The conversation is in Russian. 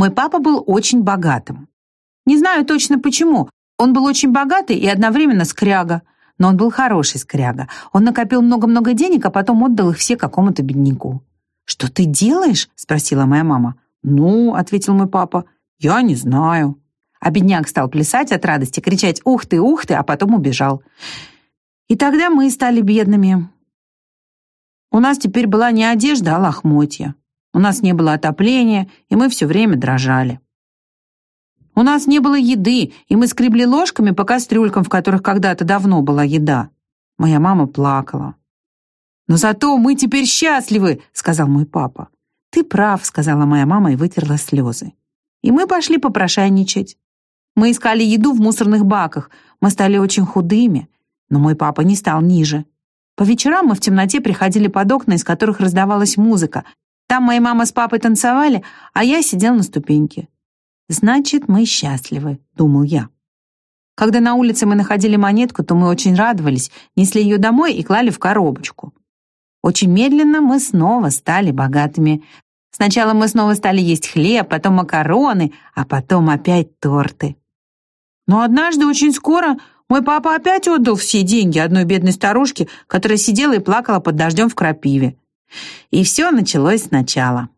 Мой папа был очень богатым. Не знаю точно почему. Он был очень богатый и одновременно скряга. Но он был хороший скряга. Он накопил много-много денег, а потом отдал их все какому-то бедняку. «Что ты делаешь?» — спросила моя мама. «Ну», — ответил мой папа, — «я не знаю». А бедняк стал плясать от радости, кричать «Ух ты, ух ты!», а потом убежал. И тогда мы стали бедными. У нас теперь была не одежда, а лохмотья. У нас не было отопления, и мы все время дрожали. У нас не было еды, и мы скребли ложками по кастрюлькам, в которых когда-то давно была еда. Моя мама плакала. «Но зато мы теперь счастливы», — сказал мой папа. «Ты прав», — сказала моя мама и вытерла слезы. И мы пошли попрошайничать. Мы искали еду в мусорных баках. Мы стали очень худыми, но мой папа не стал ниже. По вечерам мы в темноте приходили под окна, из которых раздавалась музыка. Там моя мама с папой танцевали, а я сидел на ступеньке. «Значит, мы счастливы», — думал я. Когда на улице мы находили монетку, то мы очень радовались, несли ее домой и клали в коробочку. Очень медленно мы снова стали богатыми. Сначала мы снова стали есть хлеб, потом макароны, а потом опять торты. Но однажды очень скоро мой папа опять отдал все деньги одной бедной старушке, которая сидела и плакала под дождем в крапиве. И все началось сначала.